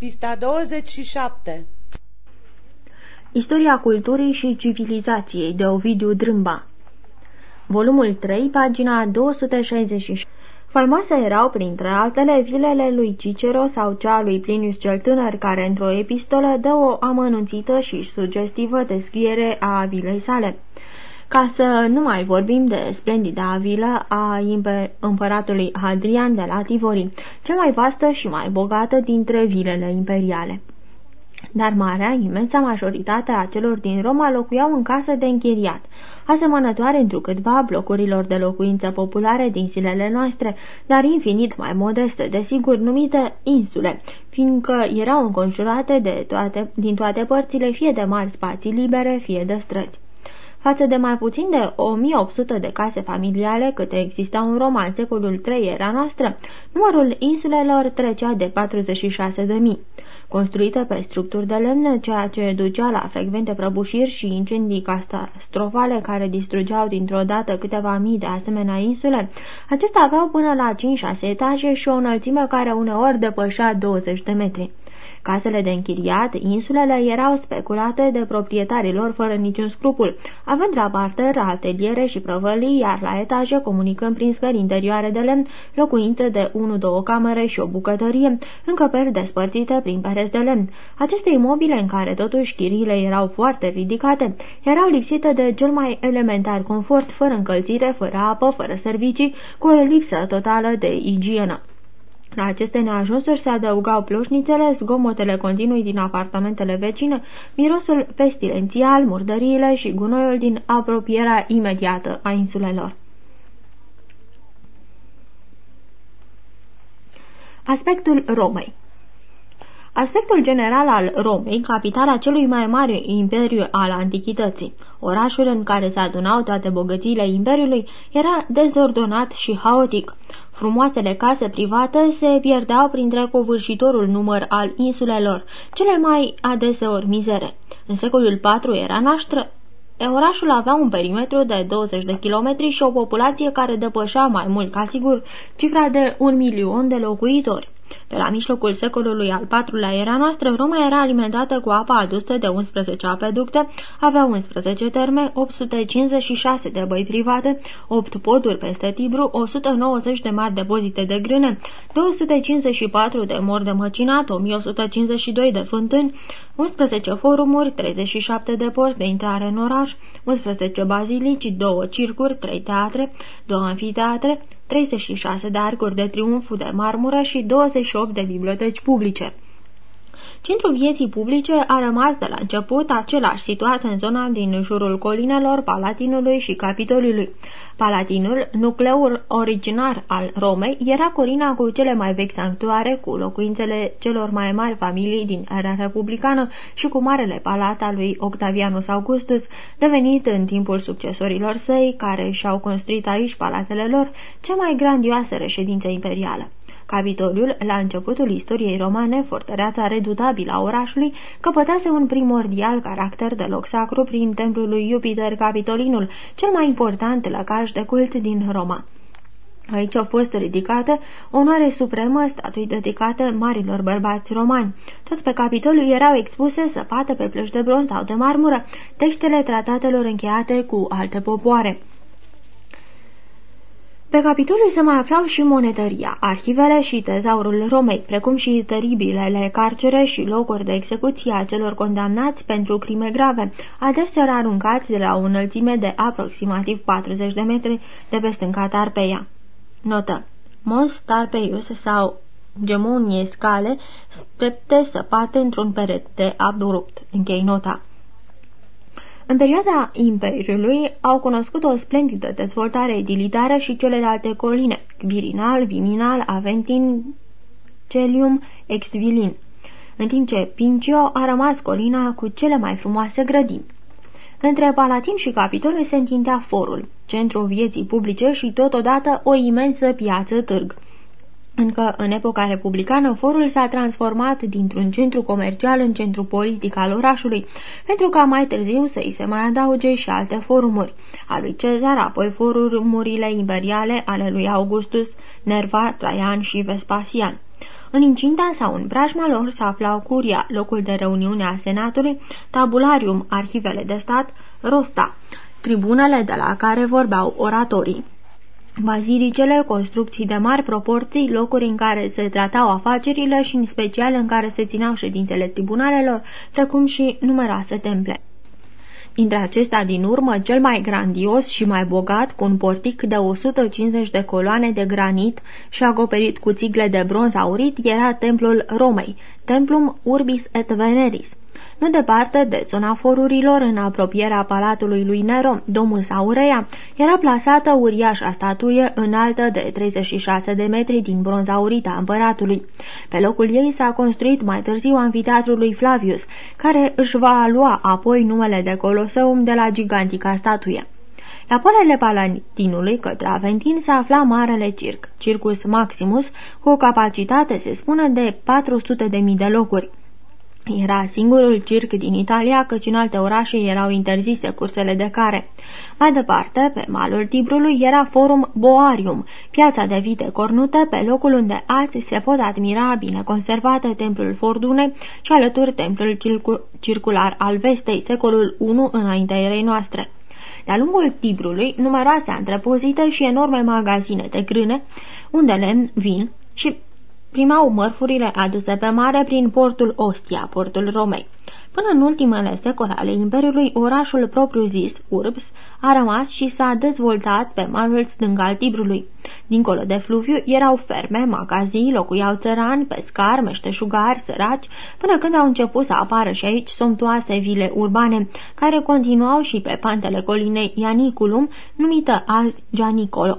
Pista 27 Istoria culturii și civilizației de Ovidiu Drâmba Volumul 3, pagina 266 Faimoase erau, printre altele, vilele lui Cicero sau cea lui Plinius cel Tânăr, care într-o epistolă dă o amănunțită și sugestivă descriere a vilei sale. Ca să nu mai vorbim de splendida vilă a împăratului Hadrian de la Tivoli, cea mai vastă și mai bogată dintre vilele imperiale. Dar marea, imensa majoritate a celor din Roma locuiau în casă de închiriat, asemănătoare întrucâtva blocurilor de locuință populare din zilele noastre, dar infinit mai modeste, desigur numite insule, fiindcă erau înconjurate de toate, din toate părțile, fie de mari spații libere, fie de străzi. Față de mai puțin de 1800 de case familiale câte existau în Roma în secolul III era noastră, numărul insulelor trecea de 46.000 construită pe structuri de lemn, ceea ce ducea la frecvente prăbușiri și incendii catastrofale care distrugeau dintr-o dată câteva mii de asemenea insule, acestea aveau până la 5-6 etaje și o înălțime care uneori depășea 20 de metri. Casele de închiriat, insulele erau speculate de proprietarii lor fără niciun scrupul, având la parter ateliere și prăvălii, iar la etaje comunicând prin scări interioare de lemn, locuințe de 1-2 camere și o bucătărie, încăperi despărțite prin pereți de lemn. Aceste imobile, în care totuși chiriile erau foarte ridicate, erau lipsite de cel mai elementar confort, fără încălzire, fără apă, fără servicii, cu o lipsă totală de igienă. La aceste neajunsuri se adăugau ploșnițele, zgomotele continui din apartamentele vecine, mirosul pestilențial, murdăriile și gunoiul din apropierea imediată a insulelor. Aspectul Romei Aspectul general al Romei, capitala celui mai mare imperiu al antichității, orașul în care se adunau toate bogățiile imperiului, era dezordonat și haotic. Frumoasele case private se pierdeau printre covârșitorul număr al insulelor, cele mai adeseori mizere. În secolul IV era naștră, Orașul avea un perimetru de 20 de kilometri și o populație care depășea mai mult ca sigur cifra de un milion de locuitori. Pe la mijlocul secolului al IV-lea era noastră, Roma era alimentată cu apa adusă de 11 apeducte, avea 11 terme, 856 de băi private, 8 poduri peste Tibru, 190 de mari depozite de grâne, 254 de mor de măcinat, 1152 de fântâni, 11 forumuri, 37 de porți de intrare în oraș, 11 bazilici, 2 circuri, 3 teatre, 2 anfiteatre, 36 de arcuri de triumf de marmură și 28 de biblioteci publice. Centrul vieții publice a rămas de la început același situat în zona din jurul colinelor Palatinului și Capitolului. Palatinul, nucleul originar al Romei, era corina cu cele mai vechi sanctuare, cu locuințele celor mai mari familii din era republicană și cu marele palat al lui Octavianus Augustus, devenit în timpul succesorilor săi, care și-au construit aici palatele lor, cea mai grandioasă reședință imperială. Capitoliul, la începutul istoriei romane, fortăreața redutabilă a orașului, căpătase un primordial caracter de loc sacru prin templul lui Jupiter Capitolinul, cel mai important lăcaș de cult din Roma. Aici au fost ridicate onoare supremă, statui dedicate marilor bărbați romani. Toți pe capitolul erau expuse săpate pe plăci de bronz sau de marmură textele tratatelor încheiate cu alte popoare. Pe capitolul se mai aflau și monetăria, arhivele și tezaurul Romei, precum și teribilele carcere și locuri de execuție a celor condamnați pentru crime grave, adeseori aruncați de la o înălțime de aproximativ 40 de metri de pe stânca Tarpeia. Notă. Mons Tarpeius sau gemonie scale, stepte săpate într-un perete abrupt. Închei nota. În perioada Imperiului au cunoscut o splendidă dezvoltare edilitară și celelalte coline, Virinal, Viminal, Aventin, Celium, Exvilin, în timp ce Pincio a rămas colina cu cele mai frumoase grădini. Între Palatin și Capitolul se întindea forul, centrul vieții publice și totodată o imensă piață târg. Încă în epoca republicană, forul s-a transformat dintr-un centru comercial în centru politic al orașului, pentru ca mai târziu să îi se mai adauge și alte forumuri, a lui Cezar, apoi forumurile imperiale ale lui Augustus, Nerva, Traian și Vespasian. În incinta sau în preajma lor se aflau curia, locul de reuniune a senatului, tabularium, arhivele de stat, rosta, tribunele de la care vorbeau oratorii. Baziricele, construcții de mari proporții, locuri în care se tratau afacerile și în special în care se țineau ședințele tribunalelor, precum și numeroase temple. Dintre acesta din urmă, cel mai grandios și mai bogat, cu un portic de 150 de coloane de granit și acoperit cu țigle de bronz aurit, era templul Romei, Templum Urbis et Veneris, nu departe de zona forurilor, în apropierea palatului lui Nero, Domus Aurea, era plasată uriașa statuie înaltă de 36 de metri din bronz aurit a împăratului. Pe locul ei s-a construit mai târziu amfiteatrul lui Flavius, care își va lua apoi numele de Coloseum de la gigantica statuie. La polele Palatinului către Aventin se afla Marele Circ, Circus Maximus, cu o capacitate, se spune, de 400.000 de locuri. Era singurul circ din Italia, căci în alte orașe erau interzise cursele de care. Mai departe, pe malul Tibrului era Forum Boarium, piața de vite cornute, pe locul unde azi se pot admira bine conservate templul Fordune și alături templul circular al Vestei, secolul I înaintea erei noastre. De-a lungul Tibrului, numeroase antrepozite și enorme magazine de grâne, unde lemn, vin și primau mărfurile aduse pe mare prin portul Ostia, portul Romei. Până în ultimele secole ale Imperiului, orașul propriu-zis, Urbs, a rămas și s-a dezvoltat pe malul stâng al Tibrului. Dincolo de fluviu erau ferme, magazii, locuiau țărani, pescari, meșteșugari, săraci, până când au început să apară și aici somptoase vile urbane, care continuau și pe pantele colinei Ianiculum, numită azi Gianicolo.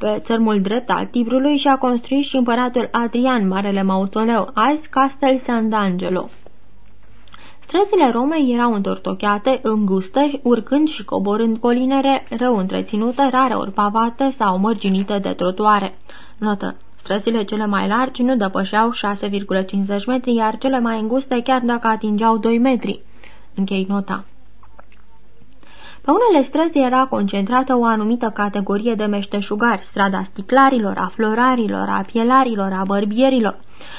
Pe țărmul drept al Tibrului și-a construit și împăratul Adrian Marele Mausoleu, azi Castel Sant'Angelo. Străzile Romei erau întortocheate, înguste, urcând și coborând colinere, rău întreținute, rare ori pavate sau mărginite de trotuare. Notă. Străzile cele mai largi nu depășeau 6,50 metri, iar cele mai înguste chiar dacă atingeau 2 metri. Închei nota. Pe unele străzi era concentrată o anumită categorie de meșteșugari, strada sticlarilor, a florarilor, a pielarilor, a bărbierilor.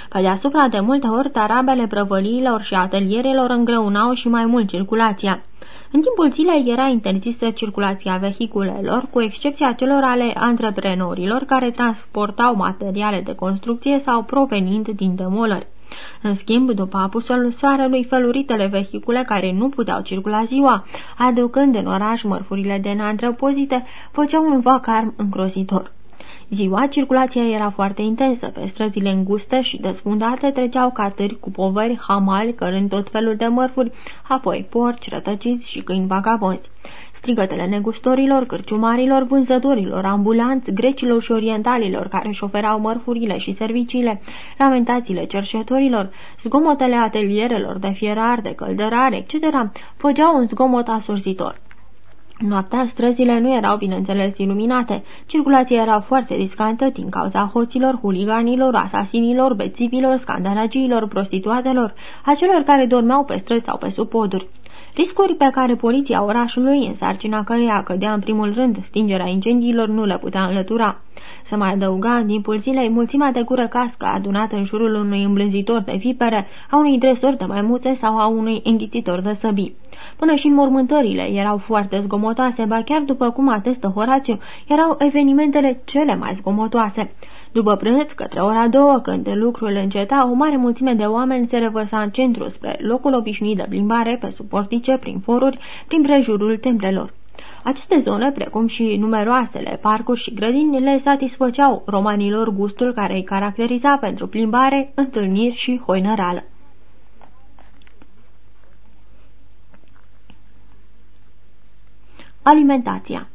Pe deasupra, de multe ori, tarabele prăvăliilor și atelierelor îngreunau și mai mult circulația. În timpul zilei era interzisă circulația vehiculelor, cu excepția celor ale antreprenorilor care transportau materiale de construcție sau provenind din demolări. În schimb, după apusul soarelui, feluritele vehicule care nu puteau circula ziua, aducând în oraș mărfurile de neantrepozite, făceau un vacarm îngrozitor. Ziua, circulația era foarte intensă. Pe străzile înguste și desfundate treceau catări cu poveri, hamali, cărând tot felul de mărfuri, apoi porci, rătăciți și câini vagabonzi. Strigătele negustorilor, cârciumarilor, vânzătorilor, ambulanți, grecilor și orientalilor care șoferau mărfurile și serviciile, lamentațiile cerșetorilor, zgomotele atelierelor de fierar, de căldărare, etc., făceau un zgomot asurzitor. Noaptea străzile nu erau, bineînțeles, iluminate. Circulația era foarte riscantă din cauza hoților, huliganilor, asasinilor, bețivilor, scandalagiilor, prostituatelor, a celor care dormeau pe străzi sau pe sub poduri. Riscuri pe care poliția orașului, în sarcina căreia cădea în primul rând stingerea incendiilor, nu le putea înlătura. Să mai adăuga în timpul zilei mulțimea de gură cască adunată în jurul unui îmblânzitor de vipere, a unui dresor de maimuțe sau a unui înghițitor de săbii. Până și în mormântările erau foarte zgomotoase, ba chiar după cum atestă Horațiu, erau evenimentele cele mai zgomotoase. După prânz, către ora două, când lucrul înceta, o mare mulțime de oameni se revărsa în centru spre locul obișnuit de plimbare, pe suportice, prin foruri, prin prejurul templelor. Aceste zone, precum și numeroasele parcuri și grădini, le satisfăceau romanilor gustul care îi caracteriza pentru plimbare, întâlniri și hoinărală. Alimentația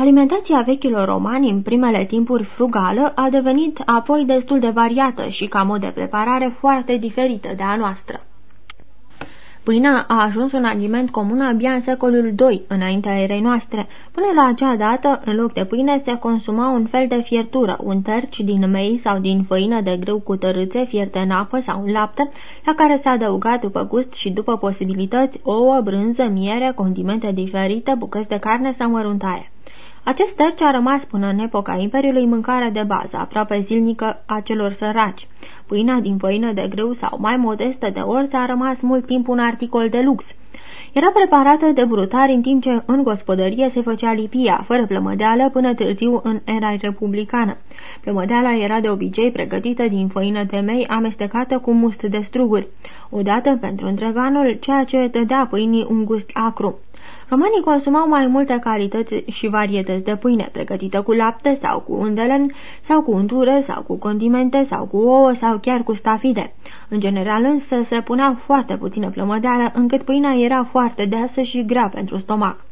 Alimentația vechilor romani în primele timpuri frugală a devenit apoi destul de variată și ca mod de preparare foarte diferită de a noastră. Pâinea a ajuns un aliment comun abia în secolul II, înaintea erei noastre. Până la acea dată, în loc de pâine, se consuma un fel de fiertură, un terci din mei sau din făină de grâu cu tărâțe fierte în apă sau în lapte, la care se adăuga după gust și după posibilități ouă, brânză, miere, condimente diferite, bucăți de carne sau măruntaie. Acest terci a rămas până în epoca Imperiului mâncarea de bază, aproape zilnică a celor săraci. Pâinea din făină de grâu sau mai modestă de orz a rămas mult timp un articol de lux. Era preparată de brutari în timp ce în gospodărie se făcea lipia, fără plămădeală, până târziu în era republicană. Plămădeala era de obicei pregătită din făină de mei amestecată cu must de struguri, odată pentru întreganul, ceea ce dădea pâinii un gust acru. Romanii consumau mai multe calități și varietăți de pâine, pregătită cu lapte sau cu undelen, sau cu untură, sau cu condimente, sau cu ouă, sau chiar cu stafide. În general însă se punea foarte puțină plămădeală, încât pâinea era foarte deasă și grea pentru stomac.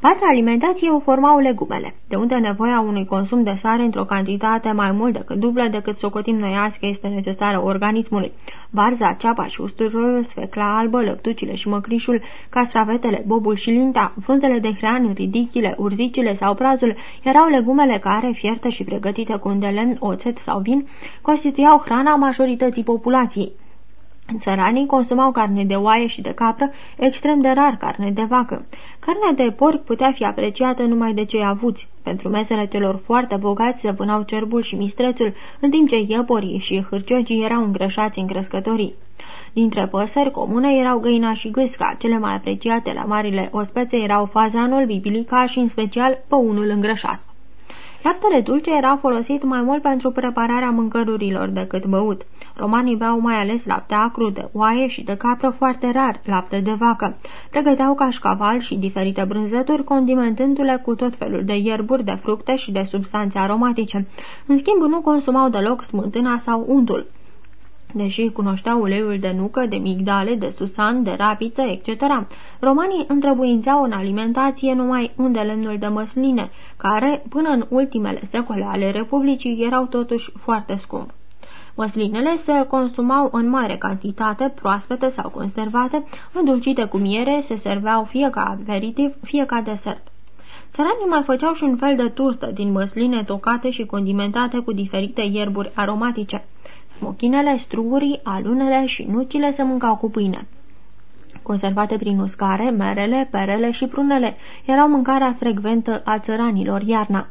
Baza alimentației o formau legumele, de unde nevoia unui consum de sare într-o cantitate mai mult decât dublă decât socotim noi azi că este necesară organismului. Barza, ceapa și usturoiul, sfecla albă, lăptucile și măcrișul, castravetele, bobul și linta, frunzele de hrean, ridichile, urzicile sau prazul erau legumele care, fierte și pregătite cu un de lemn, oțet sau vin, constituiau hrana majorității populației. Țăranii consumau carne de oaie și de capră, extrem de rar carne de vacă. Carnea de porc putea fi apreciată numai de cei avuți. Pentru mesele celor foarte bogați se vânau cerbul și mistrețul, în timp ce iepării și hârciogii erau îngrășați în crescătorii. Dintre păsări comune erau găina și gâsca, cele mai apreciate la marile ospețe erau fazanul, bibilica și, în special, păunul îngrășat. Laptele dulce era folosit mai mult pentru prepararea mâncărurilor decât băut. Romanii beau mai ales lapte acru de oaie și de capră foarte rar, lapte de vacă. Pregăteau cașcaval și diferite brânzături, condimentându-le cu tot felul de ierburi, de fructe și de substanțe aromatice. În schimb, nu consumau deloc smântâna sau untul deși cunoșteau uleiul de nucă, de migdale, de susan, de rapiță, etc. Romanii întrebuințeau în alimentație numai un de lemnul de măsline, care, până în ultimele secole ale Republicii, erau totuși foarte scump. Măslinele se consumau în mare cantitate, proaspete sau conservate, îndulcite cu miere, se serveau fie ca aperitiv, fie ca desert. Țăranii mai făceau și un fel de turtă din măsline tocate și condimentate cu diferite ierburi aromatice. Smochinele, strugurii, alunele și nucile se mâncau cu pâine. Conservate prin uscare, merele, perele și prunele erau mâncarea frecventă a țăranilor iarna.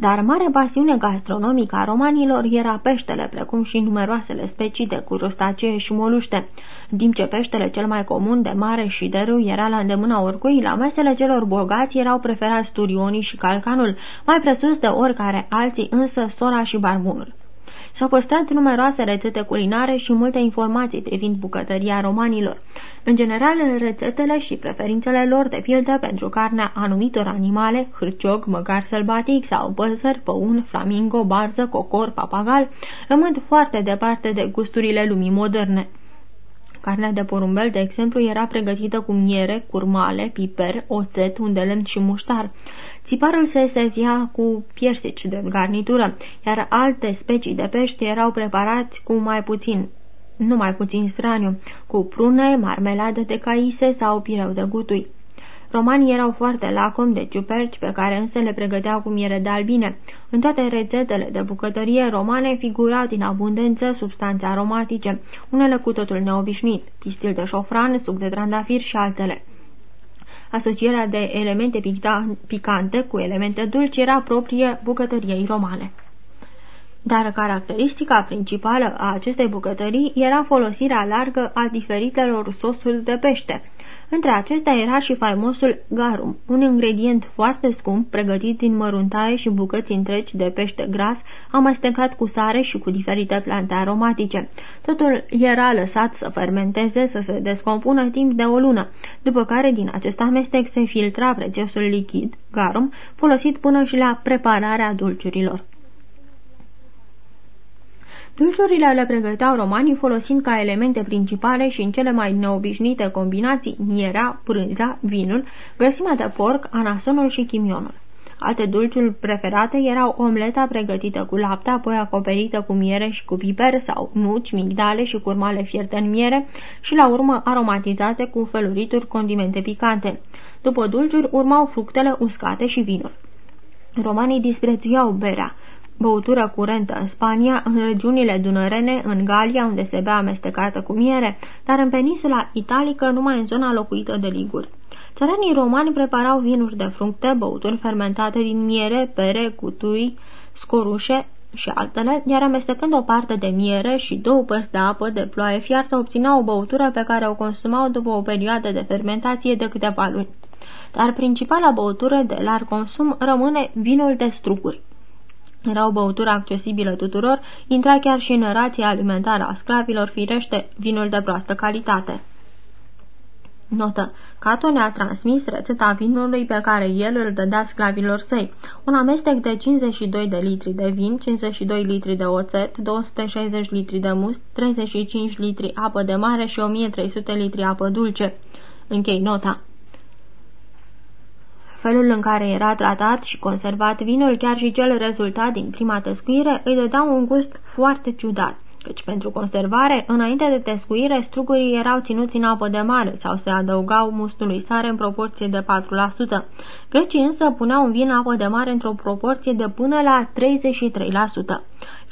Dar mare pasiune gastronomică a romanilor era peștele, precum și numeroasele specii de crustacee și moluște. În timp ce peștele cel mai comun de mare și de râu era la îndemâna oricui, la mesele celor bogați erau preferați turionii și calcanul, mai presus de oricare alții însă sora și barbunul. S-au păstrat numeroase rețete culinare și multe informații privind bucătăria romanilor. În general, rețetele și preferințele lor de pildă pentru carnea anumitor animale, hârciog, măgar sălbatic sau păsări, păun, flamingo, barză, cocor, papagal, rămân foarte departe de gusturile lumii moderne. Carnea de porumbel, de exemplu, era pregătită cu miere, curmale, piper, oțet, undelent și muștar. Țiparul se servia cu piersici de garnitură, iar alte specii de pești erau preparați cu mai puțin, nu mai puțin straniu, cu prune, marmeladă de caise sau pireu de gutui. Romanii erau foarte lacomi de ciuperci pe care însă le pregăteau cu miere de albine. În toate rețetele de bucătărie romane figurau din abundență substanțe aromatice, unele cu totul neobișnuit, pistil de șofran, suc de trandafir și altele. Asocierea de elemente picante cu elemente dulci era proprie bucătăriei romane. Dar caracteristica principală a acestei bucătării era folosirea largă a diferitelor sosuri de pește, între acestea era și faimosul garum, un ingredient foarte scump pregătit din măruntaie și bucăți întregi de pește gras, amestecat cu sare și cu diferite plante aromatice. Totul era lăsat să fermenteze, să se descompună timp de o lună, după care din acest amestec se filtra prețiosul lichid, garum, folosit până și la prepararea dulciurilor. Dulciurile le pregăteau romanii folosind ca elemente principale și în cele mai neobișnuite combinații mierea, prânza, vinul, grăsimea de porc, anasonul și chimionul. Alte dulciuri preferate erau omleta pregătită cu lapte, apoi acoperită cu miere și cu piper sau nuci, migdale și curmale fierte în miere și la urmă aromatizate cu felurituri condimente picante. După dulciuri urmau fructele uscate și vinul. Romanii disprețuiau berea băutură curentă în Spania, în regiunile dunărene, în Galia, unde se bea amestecată cu miere, dar în peninsula italică numai în zona locuită de liguri. Țăranii romani preparau vinuri de fructe, băuturi fermentate din miere, pere, cutui, scorușe și altele, iar amestecând o parte de miere și două părți de apă de ploaie fiartă, obțineau o băutură pe care o consumau după o perioadă de fermentație de câteva luni. Dar principala băutură de larg consum rămâne vinul de struguri. Era o băutură accesibilă tuturor, intra chiar și în rația alimentară a sclavilor, firește, vinul de proastă calitate. Notă. Cato ne-a transmis rețeta vinului pe care el îl dădea sclavilor săi. Un amestec de 52 de litri de vin, 52 litri de oțet, 260 litri de must, 35 litri apă de mare și 1300 litri apă dulce. Închei nota. Felul în care era tratat și conservat vinul, chiar și cel rezultat din prima tăscuire, îi dădea un gust foarte ciudat căci pentru conservare, înainte de tescuire, strugurii erau ținuți în apă de mare sau se adăugau mustului sare în proporție de 4%. Grecii însă puneau în vin apă de mare într-o proporție de până la 33%.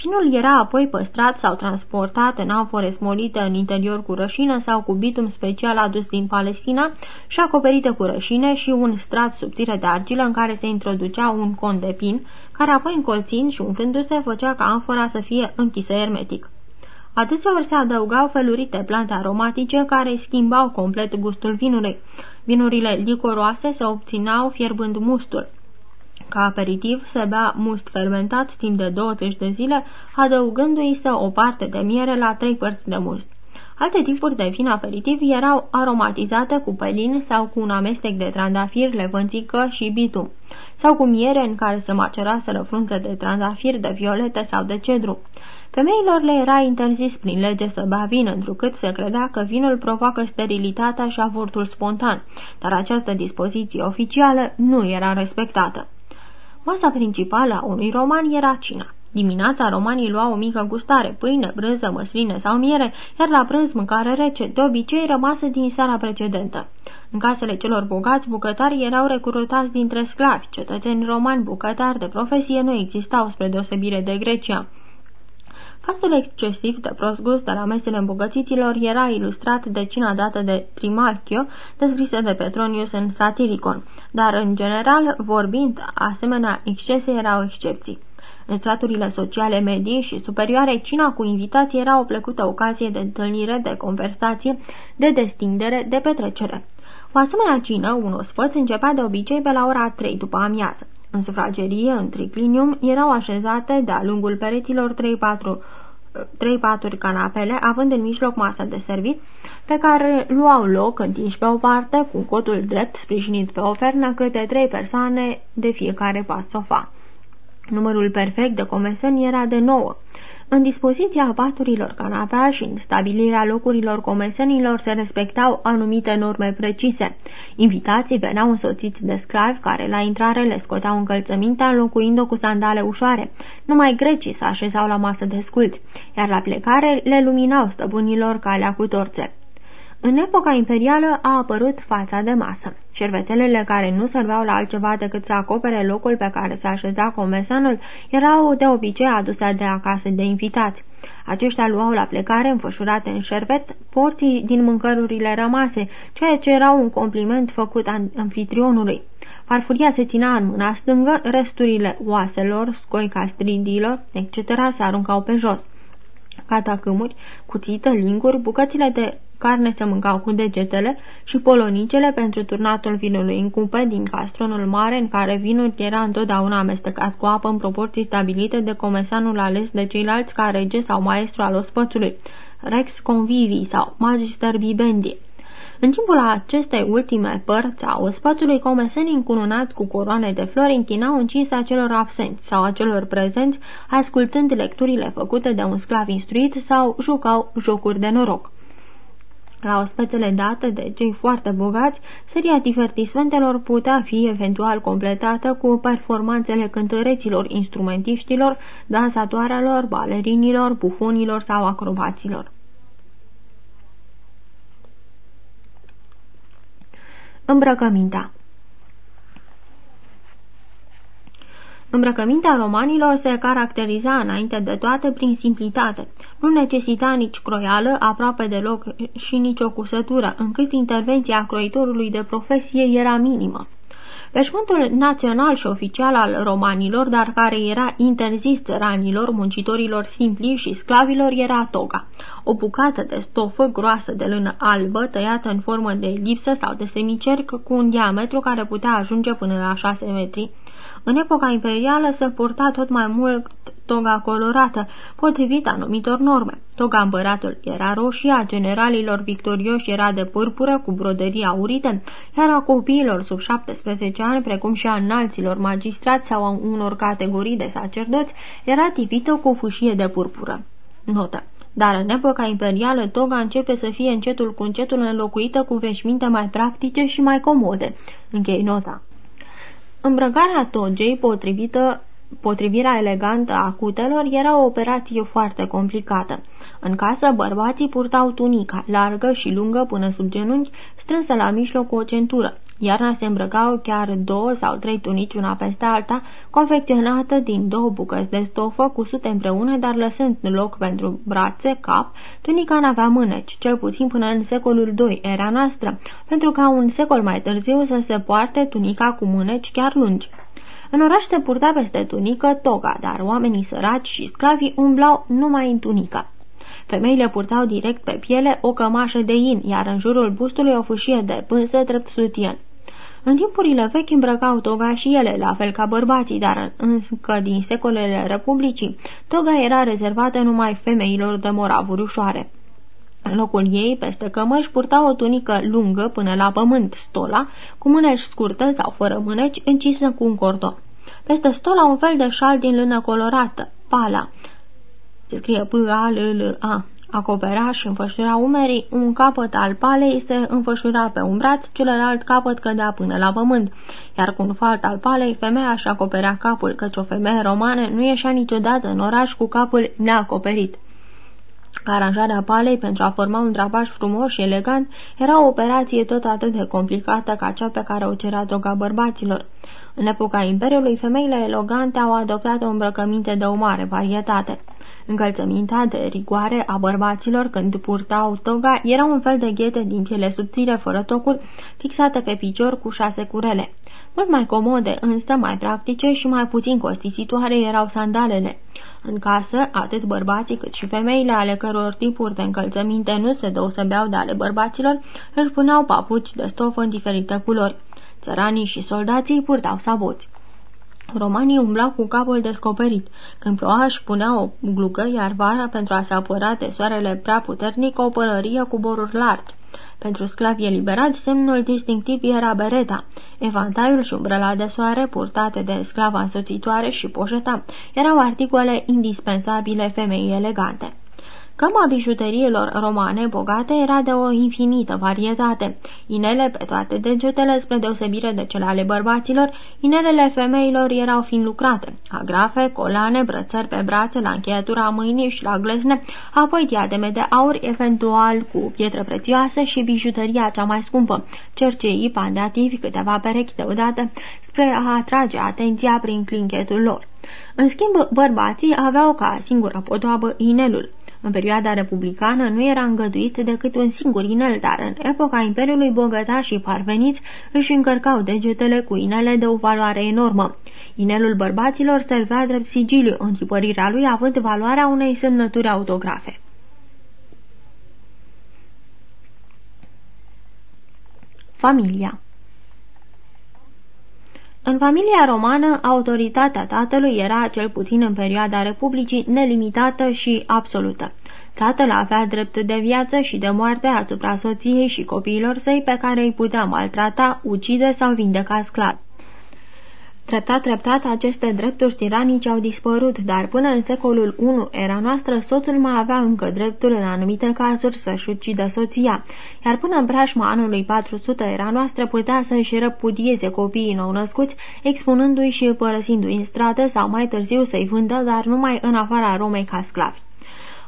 Vinul era apoi păstrat sau transportat în amfore smolite în interior cu rășină sau cu bitum special adus din Palestina și acoperite cu rășine și un strat subțire de argilă în care se introducea un con de pin, care apoi încolțind și umflându-se făcea ca amfora să fie închisă hermetic. Adeseori se adăugau felurite plante aromatice care schimbau complet gustul vinului. Vinurile licoroase se obținau fierbând mustul. Ca aperitiv se bea must fermentat timp de 20 de zile, adăugându-i să o parte de miere la trei părți de must. Alte tipuri de vin aperitiv erau aromatizate cu pelin sau cu un amestec de trandafir, levânțică și bitum, sau cu miere în care se maceraseră frunze de trandafir, de violete sau de cedru. Femeilor le era interzis prin lege să bea vin, întrucât se credea că vinul provoacă sterilitatea și avortul spontan, dar această dispoziție oficială nu era respectată. Masa principală a unui roman era cina. Dimineața romanii luau o mică gustare, pâine, brânză, măsline sau miere, iar la prânz mâncare rece, de obicei rămasă din seara precedentă. În casele celor bogați, bucătari erau recrutați dintre sclavi, cetățeni romani bucătari de profesie nu existau spre deosebire de Grecia. Fastul excesiv de prost gust de la mesele îmbogățiților era ilustrat de cina dată de Trimalchio, descrisă de Petronius în Satiricon, dar, în general, vorbind, asemenea excese erau excepții. În straturile sociale medii și superioare, cina cu invitații era o plăcută ocazie de întâlnire, de conversație, de destindere, de petrecere. O asemenea cină, un osfăț, începea de obicei pe la ora 3 după amiază. În sufragerie, în triclinium, erau așezate de-a lungul pereților 3-4 trei paturi canapele, având în mijloc masa de servit, pe care luau loc întinși pe o parte, cu cotul drept sprijinit pe o fernă, câte trei persoane de fiecare pat sofa. Numărul perfect de comeseni era de nouă. În dispoziția paturilor canapea și în stabilirea locurilor comesenilor se respectau anumite norme precise. Invitații veneau însoțiți de sclavi care la intrare le scoteau încălțămintea înlocuind-o cu sandale ușoare. Numai grecii se așezau la masă de sculți, iar la plecare le luminau stăpânilor calea cu torțe. În epoca imperială a apărut fața de masă. Șervețelele care nu serveau la altceva decât să acopere locul pe care se așeza comesanul erau de obicei aduse de acasă de invitați. Aceștia luau la plecare, înfășurate în șervet, porții din mâncărurile rămase, ceea ce era un compliment făcut anfitrionului. Farfuria se ținea în mâna stângă, resturile oaselor, scoica stridilor, etc. se aruncau pe jos catacâmuri, cuțită, linguri, bucățile de carne se mâncau cu degetele și polonicele pentru turnatul vinului în cupe din castronul mare în care vinul era întotdeauna amestecat cu apă în proporții stabilite de comesanul ales de ceilalți ca rege sau maestru al ospățului, rex convivii sau magister bibendi. În timpul acestei ultime părți a ospățului, comesenii încununați cu coroane de flori închinau în cinsta celor absenți sau a celor prezenți, ascultând lecturile făcute de un sclav instruit sau jucau jocuri de noroc. La ospețele date de cei foarte bogați, seria divertismentelor putea fi eventual completată cu performanțele cântăreților, instrumentiștilor, dansatoarelor, balerinilor, bufonilor sau acrobaților. Îmbrăcămintea Îmbrăcămintea romanilor se caracteriza înainte de toate prin simplitate. nu necesita nici croială, aproape deloc și nici o cusătură, încât intervenția croitorului de profesie era minimă. Veșmântul național și oficial al romanilor, dar care era interzis țăranilor, muncitorilor simpli și sclavilor, era toga. O bucată de stofă groasă de lână albă, tăiată în formă de elipsă sau de semicerc, cu un diametru care putea ajunge până la 6 metri. În epoca imperială se purta tot mai mult toga colorată, potrivit anumitor norme. Toga împăratul era roșie, a generalilor victorioși era de pârpură cu broderii aurite, iar a copiilor sub 17 ani, precum și a înalților magistrați sau a unor categorii de sacerdoți, era tipită cu fâșie de purpură. Notă. Dar în epoca imperială, toga începe să fie încetul cu încetul înlocuită cu veșminte mai practice și mai comode. Închei nota. Îmbrăcarea togei, potrivită Potrivirea elegantă a cutelor era o operație foarte complicată. În casă, bărbații purtau tunica, largă și lungă până sub genunchi, strânsă la mijloc cu o centură. Iarna se îmbrăcau chiar două sau trei tunici una peste alta, confecționată din două bucăți de stofă, cusute împreună, dar lăsând loc pentru brațe, cap, tunica n-avea mâneci, cel puțin până în secolul II era noastră, pentru ca un secol mai târziu să se poarte tunica cu mâneci chiar lungi. În oraș se purta peste tunică toga, dar oamenii săraci și sclavii umblau numai în tunica. Femeile purtau direct pe piele o cămașă de in, iar în jurul bustului o fâșie de pânză drept sutien. În timpurile vechi îmbrăcau toga și ele, la fel ca bărbații, dar încă din secolele Republicii, toga era rezervată numai femeilor de moravuri ușoare. În locul ei, peste cămăși, purta o tunică lungă până la pământ, stola, cu mâneci scurtă sau fără mâneci, încisă cu un cordon. Peste stola un fel de șal din lână colorată, pala. Se scrie P-A-L-L-A. Acoperaș și înfășura umerii, un capăt al palei se înfășura pe un braț, celălalt capăt cădea până la pământ, iar cu un falt al palei, femeia își acoperea capul, căci o femeie romană nu ieșea niciodată în oraș cu capul neacoperit. Aranjarea palei pentru a forma un drapaj frumos și elegant era o operație tot atât de complicată ca cea pe care o cerea toga bărbaților. În epoca Imperiului, femeile elegante au adoptat o îmbrăcăminte de o mare varietate. Încălțămintea de rigoare a bărbaților când purtau toga era un fel de ghete din piele subțire fără tocuri, fixate pe picior cu șase curele. Mult mai comode, însă mai practice și mai puțin costisitoare erau sandalele. În casă, atât bărbații cât și femeile ale căror tipuri de încălțăminte nu se deosebeau de ale bărbaților, își puneau papuci de stofă în diferite culori. Țăranii și soldații purtau saboți. Romanii umblau cu capul descoperit. Când ploua își punea o glugă, iar vara, pentru a se apăra de soarele prea puternic, o pălărie cu boruri largi. Pentru sclavii eliberați, semnul distinctiv era bereta. Evantaiul și umbrela de soare, purtate de sclava însoțitoare și poșeta, erau articole indispensabile femeii elegante. Cama bijuteriilor romane bogate era de o infinită varietate. Inele pe toate degetele, spre deosebire de cele ale bărbaților, inelele femeilor erau fin lucrate. Agrafe, colane, brățări pe brațe, la încheietura mâinii și la glezne, apoi diademe de aur, eventual cu pietre prețioase și bijuteria cea mai scumpă, cercei, pandeativi, câteva perechi deodată, spre a atrage atenția prin clinchetul lor. În schimb, bărbații aveau ca singură podoabă inelul. În perioada republicană nu era îngăduit decât un singur inel, dar în epoca Imperiului bogătașii parveniți își încărcau degetele cu inele de o valoare enormă. Inelul bărbaților servea drept sigiliu, întipărirea lui având valoarea unei semnături autografe. Familia în familia romană, autoritatea tatălui era, cel puțin în perioada Republicii, nelimitată și absolută. Tatăl avea drept de viață și de moarte asupra soției și copiilor săi pe care îi putea maltrata, ucide sau vindeca sclavi. Treptat, treptat, aceste drepturi tiranice au dispărut, dar până în secolul I era noastră, soțul mai avea încă dreptul în anumite cazuri să-și ucidă soția, iar până în preajma anului 400 era noastră putea să-și răpudieze copiii nou-născuți, expunându-i și părăsindu-i în stradă sau mai târziu să-i vândă, dar numai în afara Romei ca sclavi.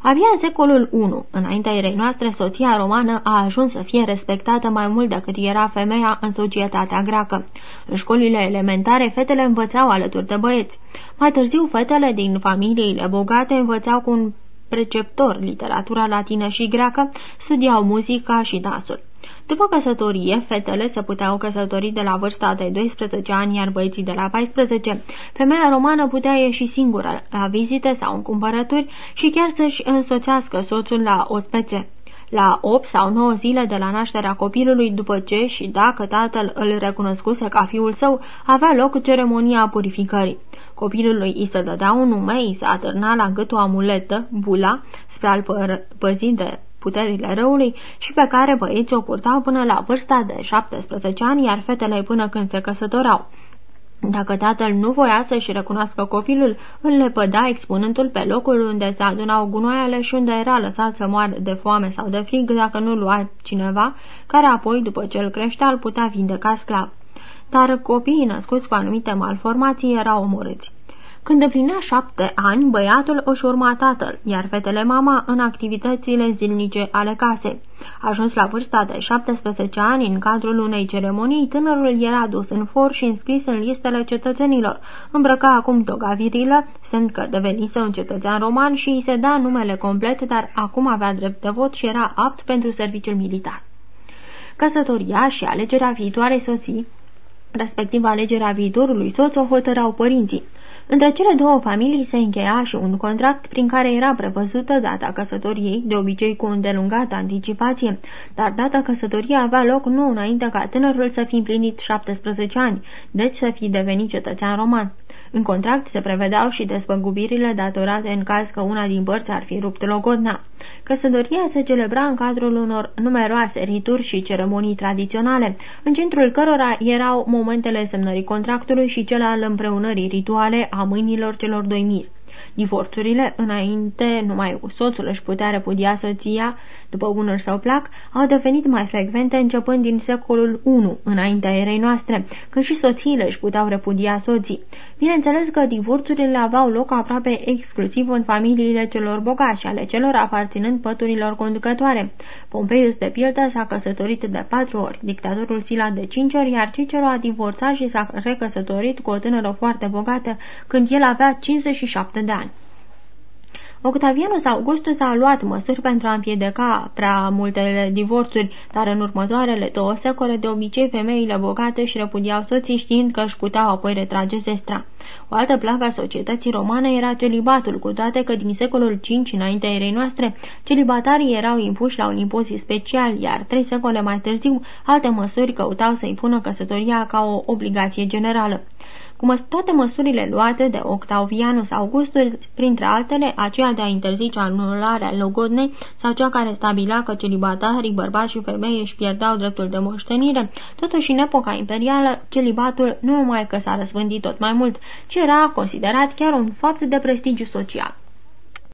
Abia în secolul I, înaintea erei noastre, soția romană a ajuns să fie respectată mai mult decât era femeia în societatea greacă. În școlile elementare, fetele învățau alături de băieți. Mai târziu, fetele din familiile bogate învățau cu un preceptor literatura latină și greacă, studiau muzica și dansul. După căsătorie, fetele se puteau căsători de la vârsta de 12 ani, iar băieții de la 14. Femeia romană putea ieși singură la vizite sau în cumpărături și chiar să-și însoțească soțul la ospețe. La 8 sau 9 zile de la nașterea copilului, după ce și dacă tatăl îl recunoscuse ca fiul său, avea loc ceremonia purificării. Copilului îi se dădea un nume, îi se atârna la gât o amuletă, bula, spre al păzi de puterile răului și pe care băieții o purtau până la vârsta de 17 ani, iar fetele până când se căsătorau. Dacă tatăl nu voia să-și recunoască copilul, îl lepăda expunându-l pe locul unde se adunau gunoaiele și unde era lăsat să moară de foame sau de frig dacă nu lua cineva, care apoi, după ce îl creștea, îl putea vindeca sclav. Dar copiii născuți cu anumite malformații erau omorâți. Când împlinea șapte ani, băiatul își urma tatăl, iar fetele mama în activitățile zilnice ale casei. Ajuns la vârsta de 17 ani, în cadrul unei ceremonii, tânărul era dus în for și înscris în listele cetățenilor. Îmbrăca acum toga virilă, semn că devenise un cetățean roman și îi se da numele complet, dar acum avea drept de vot și era apt pentru serviciul militar. Căsătoria și alegerea viitoarei soții respectiv alegerea viitorului soț o hotărau părinții. Între cele două familii se încheia și un contract prin care era prevăzută data căsătoriei, de obicei cu îndelungată anticipație, dar data căsătoriei avea loc nu înainte ca tânărul să fi împlinit 17 ani, deci să fi devenit cetățean roman. În contract se prevedeau și despăgubirile datorate în caz că una din părți ar fi rupt logodna. Căsătoria se celebra în cadrul unor numeroase rituri și ceremonii tradiționale, în centrul cărora erau momentele semnării contractului și cel al împreunării rituale a mâinilor celor doi miri. Divorțurile, înainte numai soțul își putea repudia soția, după unul sau plac, au devenit mai frecvente începând din secolul I, înaintea erei noastre, când și soțiile își puteau repudia soții. Bineînțeles că divorțurile aveau loc aproape exclusiv în familiile celor bogați ale celor aparținând păturilor conducătoare. Pompeius de pildă s-a căsătorit de patru ori, dictatorul Sila de cinci ori, iar Cicero a divorțat și s-a recăsătorit cu o tânără foarte bogată când el avea 57 de ani. Octavianus Augustus a luat măsuri pentru a împiedica prea multele divorțuri, dar în următoarele două secole de obicei femeile bogate își repudiau soții știind că își puteau apoi retrage zestra. O altă plagă a societății romane era celibatul, cu toate că din secolul V înaintea erei noastre, celibatarii erau impuși la un impozit special, iar trei secole mai târziu alte măsuri căutau să impună căsătoria ca o obligație generală cu toate măsurile luate de Octavianus Augustus, printre altele, aceea de a interzice anularea logodnei sau cea care stabilea că celibatarii, bărbați și femei își pierdeau dreptul de moștenire, totuși în epoca imperială, celibatul nu numai că s-a răspândit tot mai mult, ci era considerat chiar un fapt de prestigiu social.